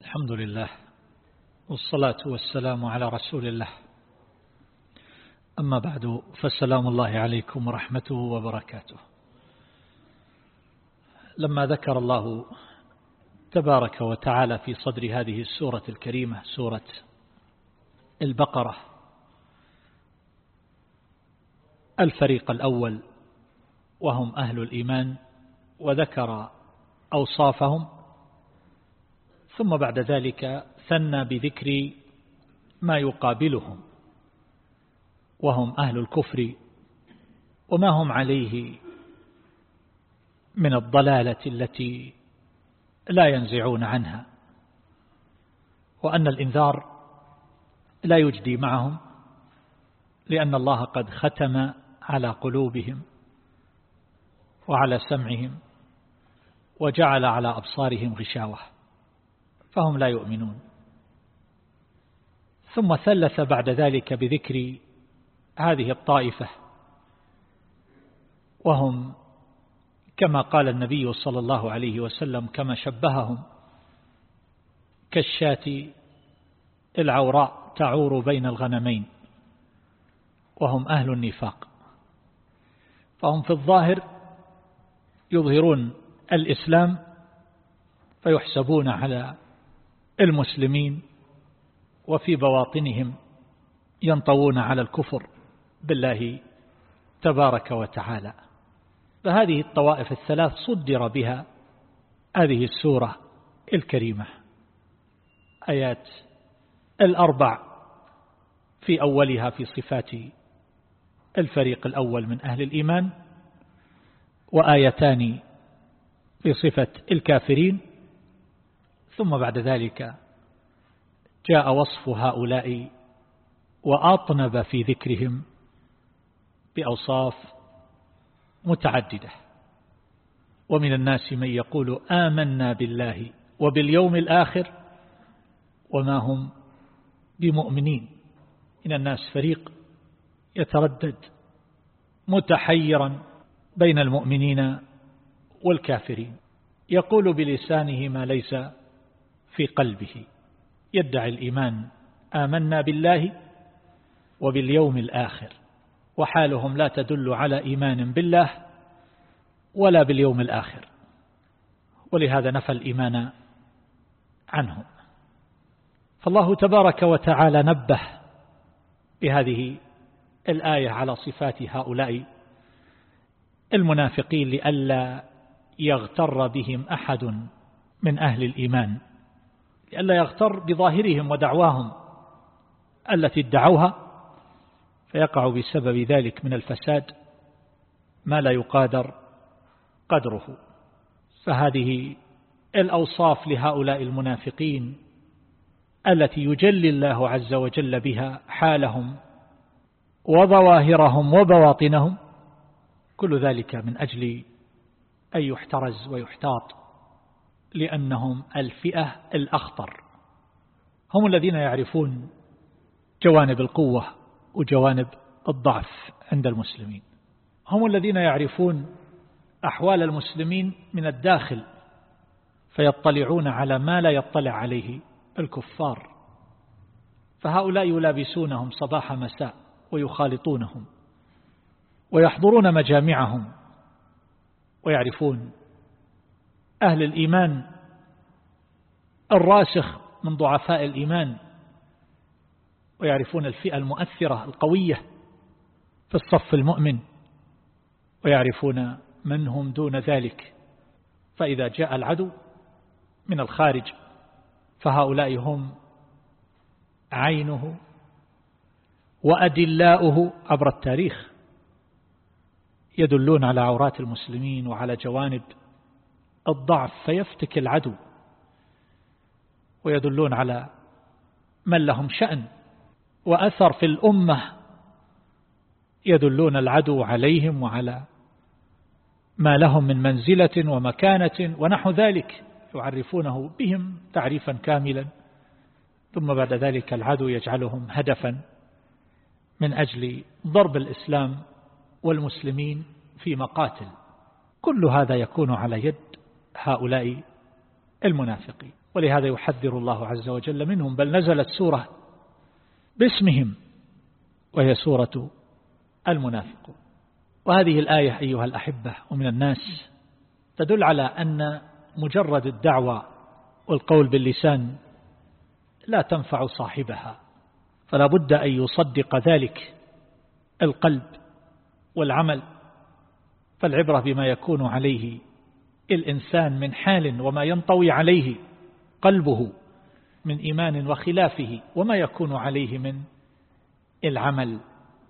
الحمد لله والصلاة والسلام على رسول الله. أما بعد فالسلام الله عليكم ورحمته وبركاته. لما ذكر الله تبارك وتعالى في صدر هذه السورة الكريمة سورة البقرة الفريق الأول وهم أهل الإيمان وذكر أوصافهم ثم بعد ذلك ثنى بذكر ما يقابلهم وهم أهل الكفر وما هم عليه من الضلالة التي لا ينزعون عنها وأن الإنذار لا يجدي معهم لأن الله قد ختم على قلوبهم وعلى سمعهم وجعل على أبصارهم غشاوة. فهم لا يؤمنون. ثم ثلث بعد ذلك بذكر هذه الطائفة. وهم كما قال النبي صلى الله عليه وسلم كما شبههم كالشاة العوراء تعور بين الغنمين وهم أهل النفاق. فهم في الظاهر يظهرون الإسلام فيحسبون على المسلمين وفي بواطنهم ينطوون على الكفر بالله تبارك وتعالى. فهذه الطوائف الثلاث صدر بها هذه السورة الكريمة. آيات الأربع في أولها في صفات الفريق الأول من أهل الإيمان وآيتان في صفة الكافرين ثم بعد ذلك جاء وصف هؤلاء وأطنب في ذكرهم بأوصاف متعددة. ومن الناس من يقول آمنا بالله وباليوم الآخر وما هم بمؤمنين. من الناس فريق يتردد متحيرا بين المؤمنين والكافرين. يقول بلسانه ما ليس في قلبه. يدعي الإيمان آمنا بالله وباليوم الآخر. وحالهم لا تدل على إيمان بالله ولا باليوم الآخر. ولهذا نفى الإيمان عنهم. فالله تبارك وتعالى نبه بهذه الآية على صفات هؤلاء المنافقين لئلا يغتر بهم أحد من أهل الإيمان. لئلا يغتر بظاهرهم ودعواهم التي ادعوها فيقع بسبب ذلك من الفساد ما لا يقادر قدره. فهذه الأوصاف لهؤلاء المنافقين التي يجلي الله عز وجل بها حالهم وظواهرهم وبواطنهم كل ذلك من أجل أن يحترز ويحتاط. لأنهم الفئة الأخطر. هم الذين يعرفون جوانب القوة وجوانب الضعف عند المسلمين. هم الذين يعرفون أحوال المسلمين من الداخل فيطلعون على ما لا يطلع عليه الكفار. فهؤلاء يلابسونهم صباح مساء ويخالطونهم ويحضرون مجامعهم ويعرفون أهل الإيمان الراسخ من ضعفاء الإيمان ويعرفون الفئة المؤثرة القوية في الصف المؤمن ويعرفون من هم دون ذلك. فإذا جاء العدو من الخارج فهؤلاء هم عينه وأدلاؤه عبر التاريخ يدلون على عورات المسلمين وعلى جوانب الضعف فيفتك العدو. ويدلون على من لهم شأن وأثر في الأمة. يدلون العدو عليهم وعلى ما لهم من منزلة ومكانة ونحو ذلك يعرفونه بهم تعريفا كاملا. ثم بعد ذلك العدو يجعلهم هدفا من أجل ضرب الإسلام والمسلمين في مقاتل. كل هذا يكون على يد هؤلاء المنافقين. ولهذا يحذر الله عز وجل منهم. بل نزلت سورة باسمهم وهي سورة المنافقون. وهذه الآية أيها الأحبة ومن الناس تدل على أن مجرد الدعوة والقول باللسان لا تنفع صاحبها. فلا بد أن يصدق ذلك القلب والعمل. فالعبرة بما يكون عليه الإنسان من حال وما ينطوي عليه قلبه من إيمان وخلافه وما يكون عليه من العمل.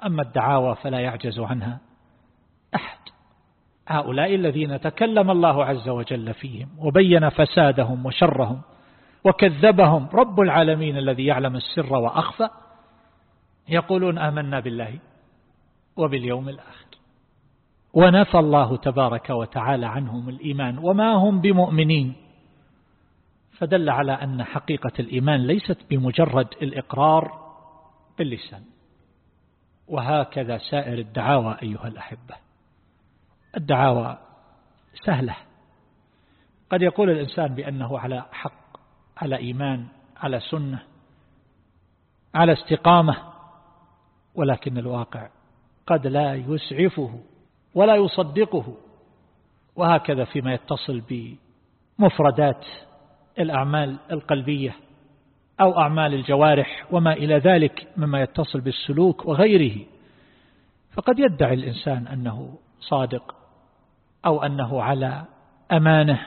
أما الدعاوى فلا يعجز عنها أحد. هؤلاء الذين تكلم الله عز وجل فيهم وبين فسادهم وشرهم وكذبهم رب العالمين الذي يعلم السر وأخفى يقولون آمنا بالله وباليوم الآخر. ونفى الله تبارك وتعالى عنهم الإيمان وما هم بمؤمنين. فدل على أن حقيقة الإيمان ليست بمجرد الإقرار باللسان. وهكذا سائر الدعاوى أيها الأحبة. الدعاوى سهلة. قد يقول الإنسان بأنه على حق على إيمان على سنة على استقامة ولكن الواقع قد لا يسعفه. ولا يصدقه. وهكذا فيما يتصل بمفردات الأعمال القلبية أو أعمال الجوارح وما إلى ذلك مما يتصل بالسلوك وغيره. فقد يدعي الإنسان أنه صادق أو أنه على أمانة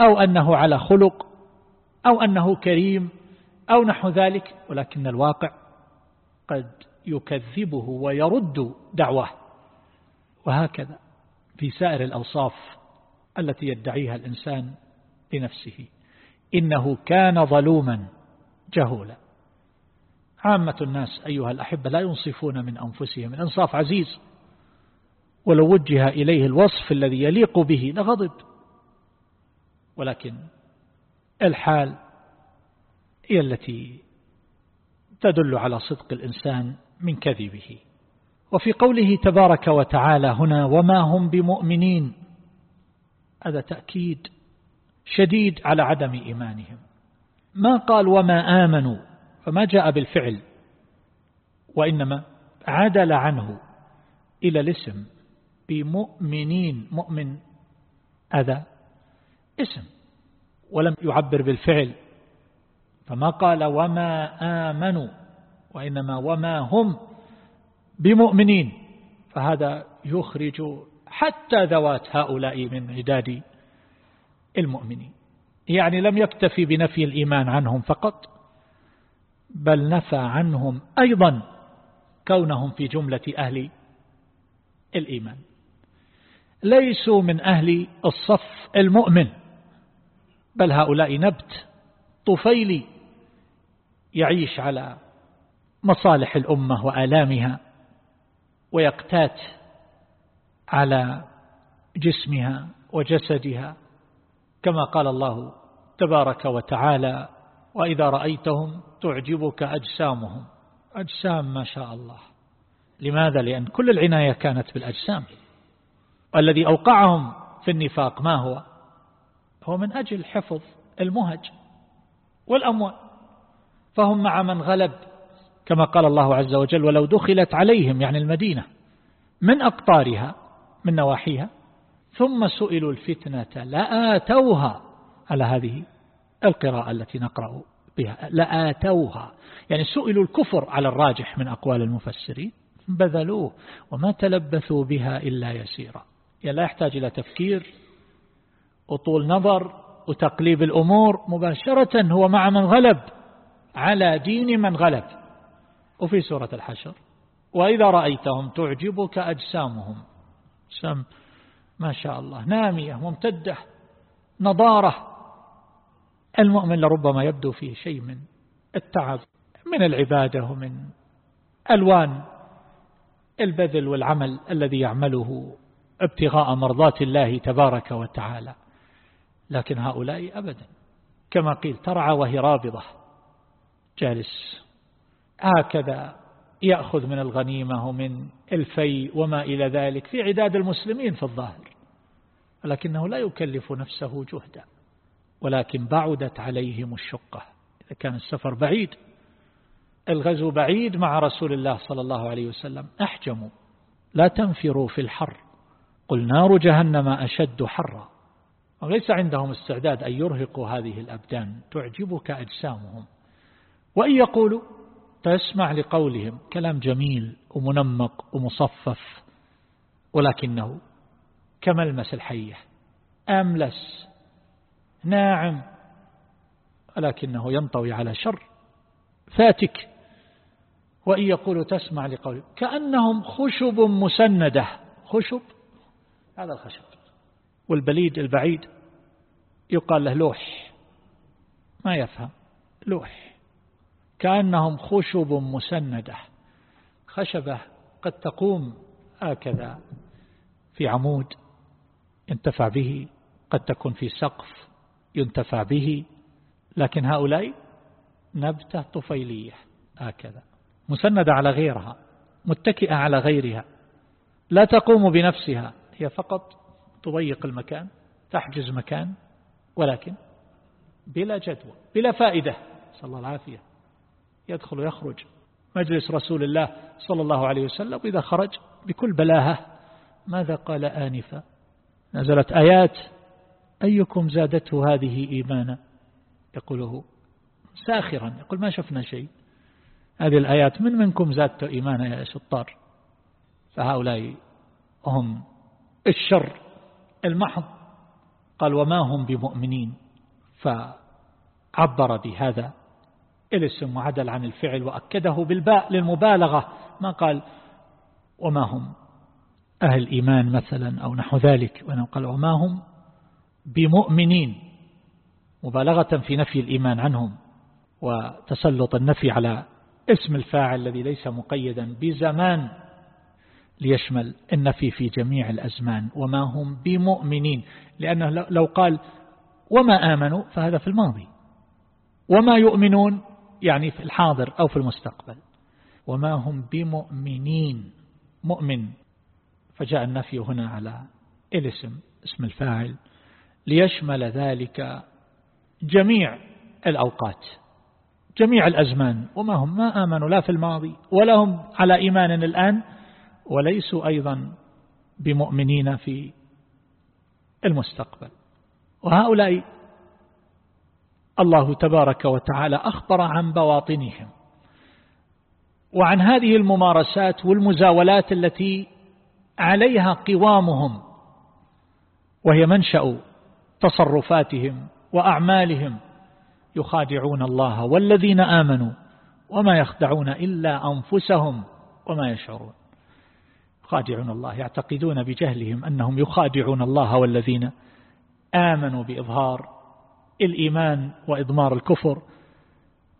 أو أنه على خلق أو أنه كريم أو نحو ذلك ولكن الواقع قد يكذبه ويرد دعواه. وهكذا في سائر الأوصاف التي يدعيها الإنسان لنفسه. إنه كان ظلوما جهولا. عامة الناس أيها الأحبة لا ينصفون من أنفسهم. الإنصاف عزيز. ولو وجه إليه الوصف الذي يليق به لغضب. ولكن الحال هي التي تدل على صدق الإنسان من كذبه. وفي قوله تبارك وتعالى هنا وما هم بمؤمنين. هذا تأكيد شديد على عدم إيمانهم. ما قال وما آمنوا فما جاء بالفعل وإنما عدل عنه إلى الاسم بمؤمنين مؤمن هذا اسم ولم يعبر بالفعل. فما قال وما آمنوا وإنما وما هم بمؤمنين فهذا يخرج حتى ذوات هؤلاء من عداد المؤمنين. يعني لم يكتفي بنفي الإيمان عنهم فقط بل نفى عنهم أيضا كونهم في جملة أهل الإيمان. ليسوا من أهل الصف المؤمن بل هؤلاء نبت طفيلي يعيش على مصالح الأمة وآلامها. ويقتات على جسمها وجسدها كما قال الله تبارك وتعالى وإذا رأيتهم تعجبك أجسامهم أجسام ما شاء الله لماذا؟ لأن كل العناية كانت بالأجسام والذي أوقعهم في النفاق ما هو؟ هو من أجل حفظ المهج والأموال فهم مع من غلب كما قال الله عز وجل ولو دخلت عليهم يعني المدينة من أقطارها من نواحيها؟ ثم سئلوا الفتنة لآتوها. على هذه القراءة التي نقرأ بها لآتوها. يعني سئلوا الكفر على الراجح من أقوال المفسرين بذلوه وما تلبثوا بها إلا يسيرا. يعني لا يحتاج إلى تفكير وطول نظر وتقليب الأمور مباشرة هو مع من غلب على دين من غلب. وفي سورة الحشر. وإذا رأيتهم تعجبك أجسامهم. سم ما شاء الله. نامية ممتدة نضارة. المؤمن لربما يبدو فيه شيء من التعب من العبادة ومن ألوان البذل والعمل الذي يعمله ابتغاء مرضات الله تبارك وتعالى. لكن هؤلاء أبدا. كما قيل ترعى وهي رابضة. جالس هكذا يأخذ من الغنيمة ومن الفي وما إلى ذلك في عداد المسلمين في الظاهر. ولكنه لا يكلف نفسه جهدا ولكن بعدت عليهم الشقة. إذا كان السفر بعيد الغزو بعيد مع رسول الله صلى الله عليه وسلم. أحجموا لا تنفروا في الحر. قل نار جهنم أشد حرا. وليس عندهم استعداد أن يرهقوا هذه الأبدان تعجبك أجسامهم. وإن يقولوا تسمع لقولهم كلام جميل ومنمق ومصفف ولكنه كملمس الحية. أملس. ناعم. ولكنه ينطوي على شر. فاتك. وإن يقول تسمع لقوله كأنهم خشب مسندة. خشب؟ هذا الخشب. والبليد البعيد يقال له لوح. ما يفهم. لوح. كأنهم خشب مسندة. خشبة قد تقوم هكذا في عمود ينتفع به قد تكون في سقف ينتفع به لكن هؤلاء نبتة طفيلية هكذا. مسندة على غيرها متكئة على غيرها لا تقوم بنفسها هي فقط تضيق المكان تحجز مكان ولكن بلا جدوى بلا فائدة صلى الله العافية يدخل ويخرج مجلس رسول الله صلى الله عليه وسلم إذا خرج بكل بلاهة. ماذا قال آنفا؟ نزلت آيات. أيكم زادته هذه إيمانا؟ يقوله ساخرا. يقول ما شفنا شيء. هذه الآيات من منكم زادت إيمانا يا شطار فهؤلاء هم الشر المحض. قال وما هم بمؤمنين. فعبر بهذا الاسم وعدل عن الفعل وأكده بالباء للمبالغة. ما قال؟ وما هم؟ أهل إيمان مثلا أو نحو ذلك. وأنه قال وما هم بمؤمنين. مبالغة في نفي الإيمان عنهم وتسلط النفي على اسم الفاعل الذي ليس مقيدا بزمان ليشمل النفي في جميع الأزمان. وما هم بمؤمنين. لأنه لو قال وما آمنوا فهذا في الماضي. وما يؤمنون يعني في الحاضر أو في المستقبل. وما هم بمؤمنين. مؤمن. فجاء النفي هنا على الاسم اسم الفاعل ليشمل ذلك جميع الأوقات جميع الأزمان. وما هم؟ ما آمنوا لا في الماضي ولا هم على إيمان الآن وليسوا أيضا بمؤمنين في المستقبل. وهؤلاء الله تبارك وتعالى أخبر عن بواطنهم. وعن هذه الممارسات والمزاولات التي عليها قوامهم وهي منشأ تصرفاتهم وأعمالهم. يخادعون الله والذين آمنوا وما يخدعون إلا أنفسهم وما يشعرون. يخادعون الله يعتقدون بجهلهم أنهم يخادعون الله والذين آمنوا بإظهار الإيمان وإضمار الكفر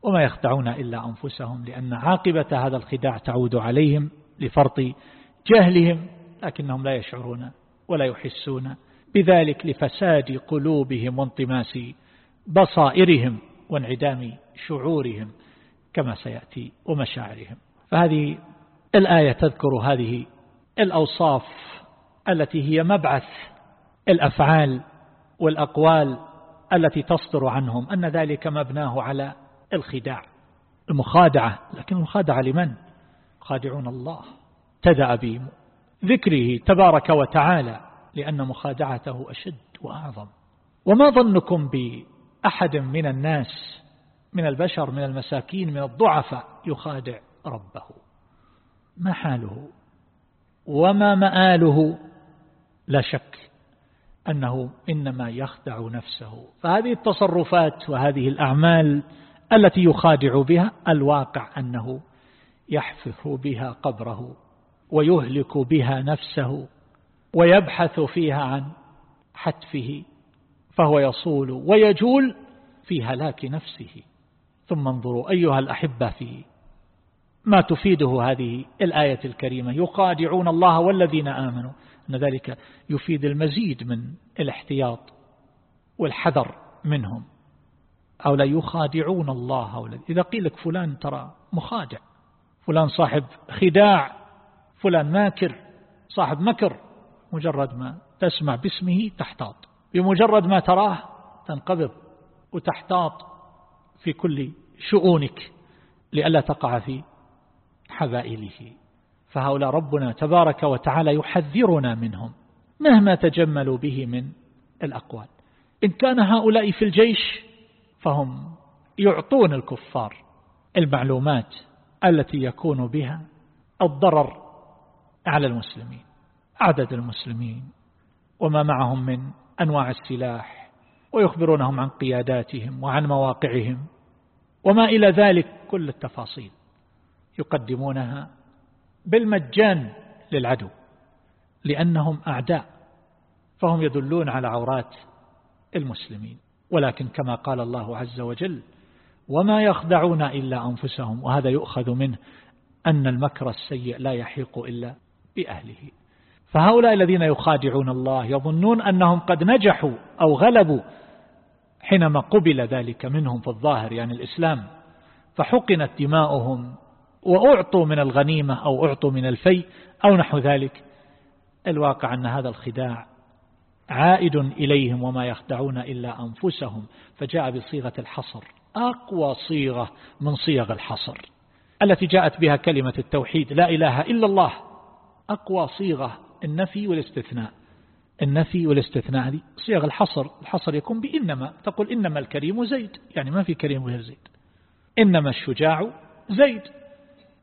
وما يخدعون إلا أنفسهم لأن عاقبة هذا الخداع تعود عليهم لفرط جهلهم لكنهم لا يشعرون ولا يحسون. بذلك لفساد قلوبهم وانطماس بصائرهم وانعدام شعورهم كما سيأتي ومشاعرهم. فهذه الآية تذكر هذه الأوصاف التي هي مبعث الأفعال والأقوال التي تصدر عنهم أن ذلك مبناه على الخداع المخادعة. لكن المخادعة لمن؟ خادعون الله. تدأ بذكره تبارك وتعالى لأن مخادعته أشد وأعظم. وما ظنكم بأحد من الناس من البشر من المساكين من الضعفاء يخادع ربه؟ ما حاله؟ وما مآله؟ لا شك. أنه إنما يخدع نفسه. فهذه التصرفات وهذه الأعمال التي يخادع بها الواقع أنه يحفظ بها قبره ويهلك بها نفسه ويبحث فيها عن حتفه فهو يصول ويجول في هلاك نفسه. ثم انظروا أيها الأحبة في ما تفيده هذه الآية الكريمة. يخادعون الله والذين آمنوا. أن ذلك يفيد المزيد من الاحتياط والحذر منهم. أو لا يخادعون الله أو إذا قيل لك فلان ترى مخادع فلان صاحب خداع فلان ماكر صاحب مكر مجرد ما تسمع باسمه تحتاط. بمجرد ما تراه تنقبض وتحتاط في كل شؤونك لئلا تقع في حبائله. فهؤلاء ربنا تبارك وتعالى يحذرنا منهم مهما تجملوا به من الأقوال. إن كان هؤلاء في الجيش فهم يعطون الكفار المعلومات التي يكون بها الضرر على المسلمين عدد المسلمين وما معهم من أنواع السلاح ويخبرونهم عن قياداتهم وعن مواقعهم وما إلى ذلك كل التفاصيل يقدمونها بالمجان للعدو لأنهم أعداء فهم يدلون على عورات المسلمين. ولكن كما قال الله عز وجل وما يخدعون إلا أنفسهم وهذا يؤخذ منه أن المكر السيء لا يحيق إلا بأهله. فهؤلاء الذين يخادعون الله يظنون أنهم قد نجحوا أو غلبوا حينما قبل ذلك منهم في الظاهر يعني الإسلام فحقنت دماؤهم وأعطوا من الغنيمة أو أعطوا من الفي أو نحو ذلك. الواقع أن هذا الخداع عائد إليهم وما يخدعون إلا أنفسهم فجاء بصيغة الحصر أقوى صيغة من صيغ الحصر التي جاءت بها كلمة التوحيد لا إله إلا الله. أقوى صيغة النفي والاستثناء. النفي والاستثناء هذه صيغ الحصر الحصر يكون بإنما تقول إنما الكريم زيد يعني ما في كريم غير زيد. إنما الشجاع زيد.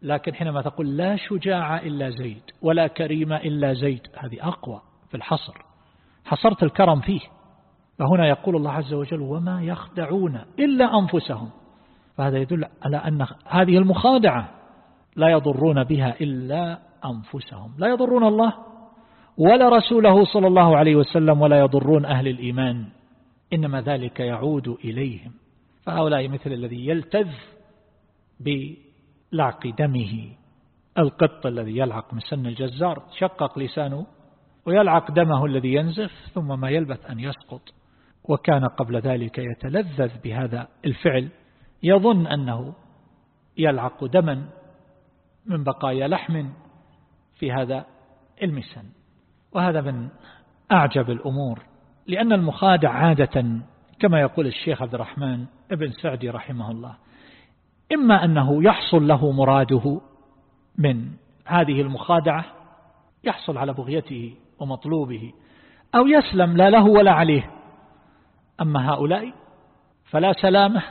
لكن حينما تقول لا شجاع إلا زيد ولا كريم إلا زيد هذه أقوى في الحصر. حصرت الكرم فيه. فهنا يقول الله عز وجل وما يخدعون إلا أنفسهم. فهذا يدل على أن هذه المخادعة لا يضرون بها إلا أنفسهم. لا يضرون الله ولا رسوله صلى الله عليه وسلم ولا يضرون أهل الإيمان. إنما ذلك يعود إليهم. فهؤلاء مثل الذي يلتذ بلعق دمه القط الذي يلعق من سن الجزار شقق لسانه ويلعق دمه الذي ينزف ثم ما يلبث أن يسقط. وكان قبل ذلك يتلذذ بهذا الفعل. يظن أنه يلعق دما من بقايا لحم في هذا المسن. وهذا من أعجب الأمور لأن المخادع عادة كما يقول الشيخ عبد الرحمن ابن سعدي رحمه الله إما أنه يحصل له مراده من هذه المخادعة يحصل على بغيته ومطلوبه أو يسلم لا له ولا عليه. أما هؤلاء فلا سلامة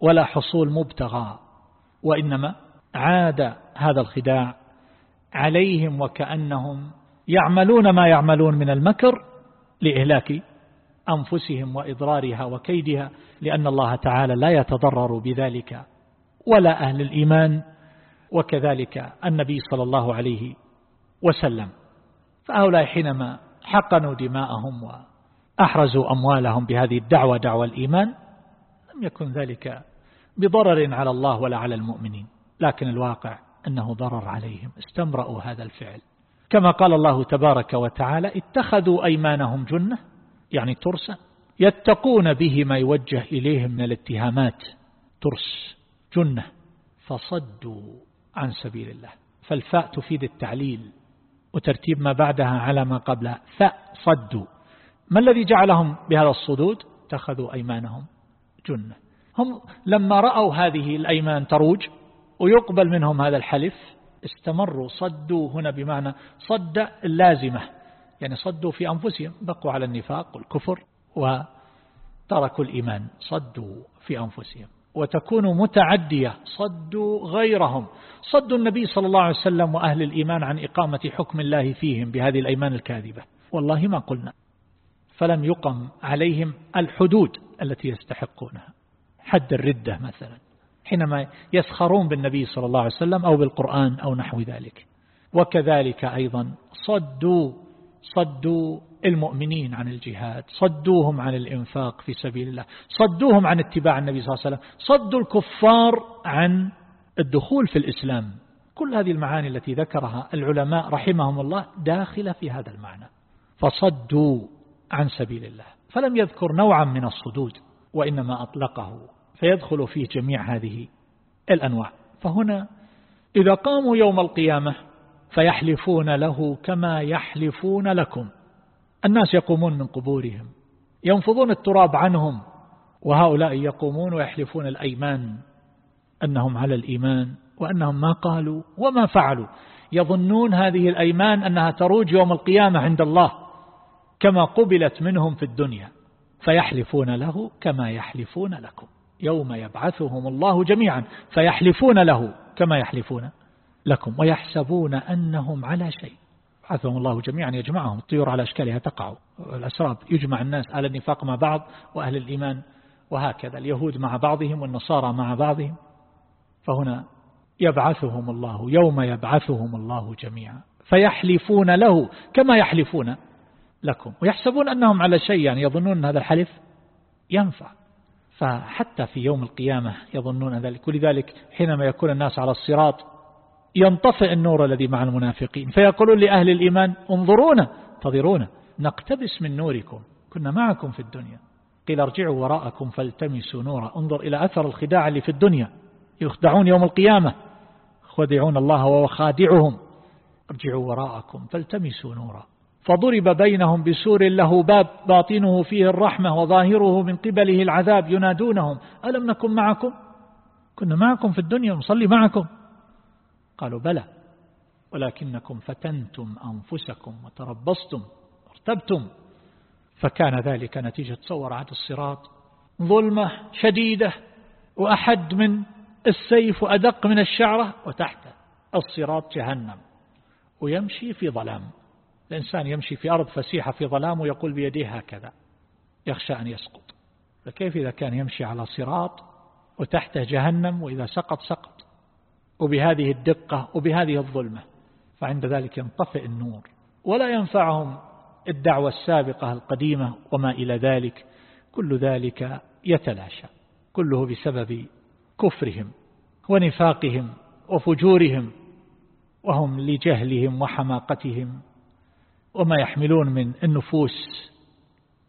ولا حصول مبتغى وإنما عاد هذا الخداع عليهم وكأنهم يعملون ما يعملون من المكر لإهلاك أنفسهم وإضرارها وكيدها لأن الله تعالى لا يتضرر بذلك. ولا أهل الإيمان وكذلك النبي صلى الله عليه وسلم. فهؤلاء حينما حقنوا دماءهم وأحرزوا أموالهم بهذه الدعوة دعوة الإيمان لم يكن ذلك بضرر على الله ولا على المؤمنين. لكن الواقع أنه ضرر عليهم استمرأوا هذا الفعل. كما قال الله تبارك وتعالى اتخذوا أيمانهم جنة يعني ترسا يتقون به ما يوجه إليهم من الاتهامات. ترس. جنة فصدوا عن سبيل الله. فالفاء تفيد التعليل وترتيب ما بعدها على ما قبلها. فصدوا. ما الذي جعلهم بهذا الصدود؟ اتخذوا أيمانهم جنة. هم لما رأوا هذه الأيمان تروج ويقبل منهم هذا الحلف استمروا صدوا هنا بمعنى صد اللازمة. يعني صدوا في أنفسهم بقوا على النفاق والكفر وتركوا الإيمان. صدوا في أنفسهم. وتكون متعدية صدوا غيرهم. صدوا النبي صلى الله عليه وسلم وأهل الإيمان عن إقامة حكم الله فيهم بهذه الأيمان الكاذبة. والله ما قلنا. فلم يقم عليهم الحدود التي يستحقونها. حد الردة مثلا. حينما يسخرون بالنبي صلى الله عليه وسلم أو بالقرآن أو نحو ذلك. وكذلك أيضا صدوا صدوا المؤمنين عن الجهاد صدوهم عن الإنفاق في سبيل الله صدوهم عن اتباع النبي صلى الله عليه وسلم صدوا الكفار عن الدخول في الإسلام. كل هذه المعاني التي ذكرها العلماء رحمهم الله داخلة في هذا المعنى. فصدوا عن سبيل الله فلم يذكر نوعا من الصدود وإنما أطلقه فيدخل فيه جميع هذه الأنواع. فهنا إذا قاموا يوم القيامة فيحلفون له كما يحلفون لكم. الناس يقومون من قبورهم ينفضون التراب عنهم وهؤلاء يقومون ويحلفون الأيمان أنهم على الإيمان وأنهم ما قالوا وما فعلوا. يظنون هذه الأيمان أنها تروج يوم القيامة عند الله كما قبلت منهم في الدنيا فيحلفون له كما يحلفون لكم. يوم يبعثهم الله جميعا فيحلفون له كما يحلفون لكم ويحسبون أنهم على شيء. بعثهم الله جميعا. يجمعهم الطيور على أشكالها تقع. الأسراب يجمع الناس أهل النفاق مع بعض وأهل الإيمان وهكذا. اليهود مع بعضهم والنصارى مع بعضهم. فهنا يبعثهم الله يوم يبعثهم الله جميعا. فيحلفون له كما يحلفون لكم. ويحسبون أنهم على شيء يعني يظنون أن هذا الحلف ينفع. فحتى في يوم القيامة يظنون ذلك. ولذلك حينما يكون الناس على الصراط ينطفئ النور الذي مع المنافقين. فيقولون لأهل الإيمان انظرونا انتظرونا نقتبس من نوركم. كنا معكم في الدنيا. قيل ارجعوا وراءكم فالتمسوا نورا. انظر إلى أثر الخداع اللي في الدنيا. يخدعون يوم القيامة. خدعون الله وهو خادعهم ارجعوا وراءكم فالتمسوا نورا. فضرب بينهم بسور له باب باطنه فيه الرحمة وظاهره من قبله العذاب ينادونهم ألم نكن معكم؟ كنا معكم في الدنيا ونصلي معكم. قالوا بلى ولكنكم فتنتم أنفسكم وتربصتم وارتبتم. فكان ذلك نتيجة تصور عاد الصراط ظلمة شديدة وأحد من السيف وأدق من الشعرة وتحت الصراط جهنم ويمشي في ظلام. الإنسان يمشي في أرض فسيحة في ظلام ويقول بيديه هكذا يخشى أن يسقط. فكيف إذا كان يمشي على صراط وتحته جهنم وإذا سقط سقط؟ وبهذه الدقة وبهذه الظلمة فعند ذلك ينطفئ النور ولا ينفعهم الدعوة السابقة القديمة وما إلى ذلك كل ذلك يتلاشى كله بسبب كفرهم ونفاقهم وفجورهم وهم لجهلهم وحماقتهم وما يحملون من النفوس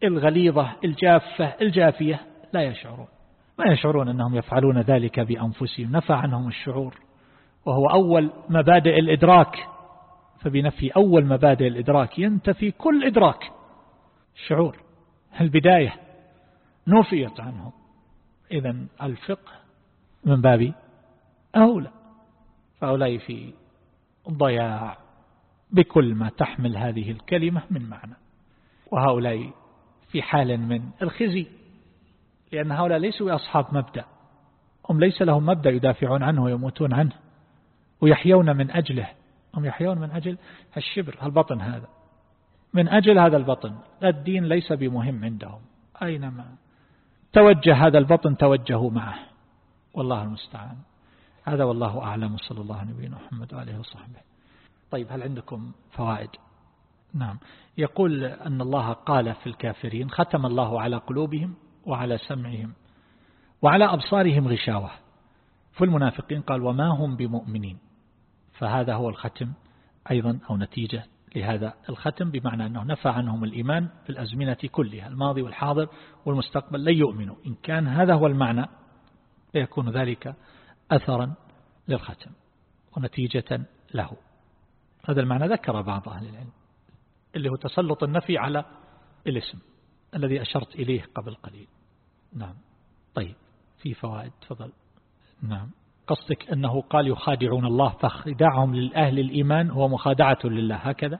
الغليظة الجافة الجافية لا يشعرون ما يشعرون أنهم يفعلون ذلك بأنفسهم نفع عنهم الشعور. وهو أول مبادئ الإدراك. فبنفي أول مبادئ الإدراك ينتفي كل إدراك. الشعور البداية نفيت عنهم إذا الفقه من باب أولى. فأولئك في ضياع بكل ما تحمل هذه الكلمة من معنى. وهؤلاء في حال من الخزي لأن هؤلاء ليسوا أصحاب مبدأ. هم ليس لهم مبدأ يدافعون عنه ويموتون عنه. ويحيون من أجله. هم يحيون من أجل الشبر البطن هذا. من أجل هذا البطن. الدين ليس بمهم عندهم. أينما توجه هذا البطن توجهوا معه. والله المستعان. هذا والله أعلم. صلى الله عليه نبينا محمد وآله وصحبه. طيب هل عندكم فوائد؟ نعم. يقول أن الله قال في الكافرين ختم الله على قلوبهم وعلى سمعهم وعلى أبصارهم غشاوة. في المنافقين قال وما هم بمؤمنين. فهذا هو الختم أيضا أو نتيجة لهذا الختم بمعنى أنه نفى عنهم الإيمان في الأزمنة كلها الماضي والحاضر والمستقبل لن يؤمنوا. إن كان هذا هو المعنى فيكون ذلك أثرا للختم ونتيجة له. هذا المعنى ذكر بعض أهل العلم اللي هو تسلط النفي على الاسم الذي أشرت إليه قبل قليل. نعم. طيب في فوائد تفضل. نعم. قصدك أنه قال يخادعون الله فخداعهم للأهل الإيمان هو مخادعة لله هكذا؟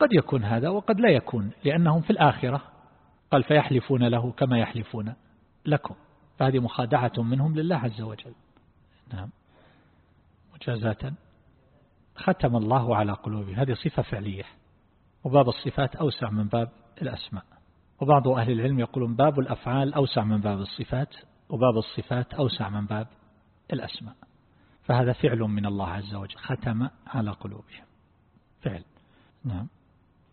قد يكون هذا وقد لا يكون لأنهم في الآخرة قال فيحلفون له كما يحلفون لكم فهذه مخادعة منهم لله عز وجل. نعم. مجازاة. ختم الله على قلوبهم. هذه صفة فعلية. وباب الصفات أوسع من باب الأسماء. وبعض أهل العلم يقولون باب الأفعال أوسع من باب الصفات وباب الصفات أوسع من باب الأسماء. فهذا فعل من الله عز وجل ختم على قلوبهم. فعل. نعم.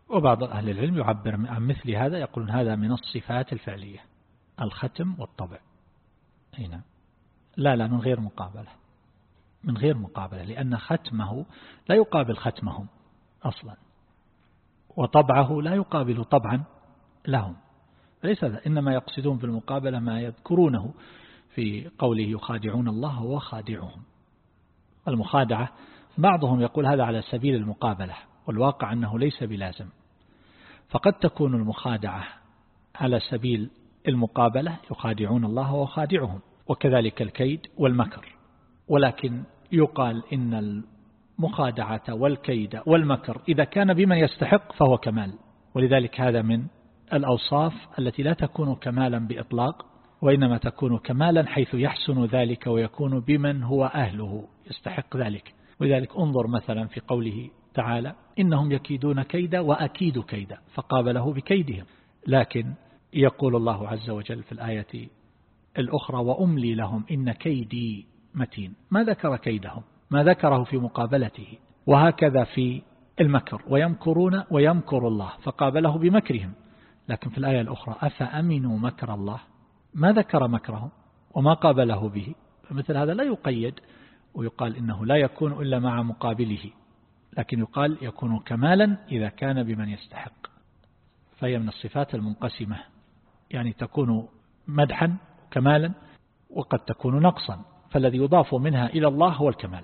وبعض أهل العلم يعبر عن مثل هذا يقولون هذا من الصفات الفعلية الختم والطبع. هنا لا لا من غير مقابلة. من غير مقابلة لأن ختمه لا يقابل ختمهم أصلا. وطبعه لا يقابل طبعا لهم. ليس هذا إنما يقصدون في المقابلة ما يذكرونه. في قوله يخادعون الله وخادعهم. المخادعة بعضهم يقول هذا على سبيل المقابلة والواقع أنه ليس بلازم. فقد تكون المخادعة على سبيل المقابلة يخادعون الله وخادعهم وكذلك الكيد والمكر. ولكن يقال إن المخادعة والكيد والمكر إذا كان بمن يستحق فهو كمال ولذلك هذا من الأوصاف التي لا تكون كمالا بإطلاق. وإنما تكون كمالا حيث يحسن ذلك ويكون بمن هو أهله. يستحق ذلك. ولذلك انظر مثلا في قوله تعالى إنهم يكيدون كيدا وأكيد كيدا. فقابله بكيدهم. لكن يقول الله عز وجل في الآية الأخرى وأملي لهم إن كيدي متين. ما ذكر كيدهم؟ ما ذكره في مقابلته. وهكذا في المكر. ويمكرون ويمكر الله. فقابله بمكرهم. لكن في الآية الأخرى أفأمنوا مكر الله؟ ما ذكر مكرهم وما قابله به فمثل هذا لا يقيد ويقال إنه لا يكون إلا مع مقابله لكن يقال يكون كمالا إذا كان بمن يستحق فهي من الصفات المنقسمة يعني تكون مدحا كمالا وقد تكون نقصا فالذي يضاف منها إلى الله هو الكمال.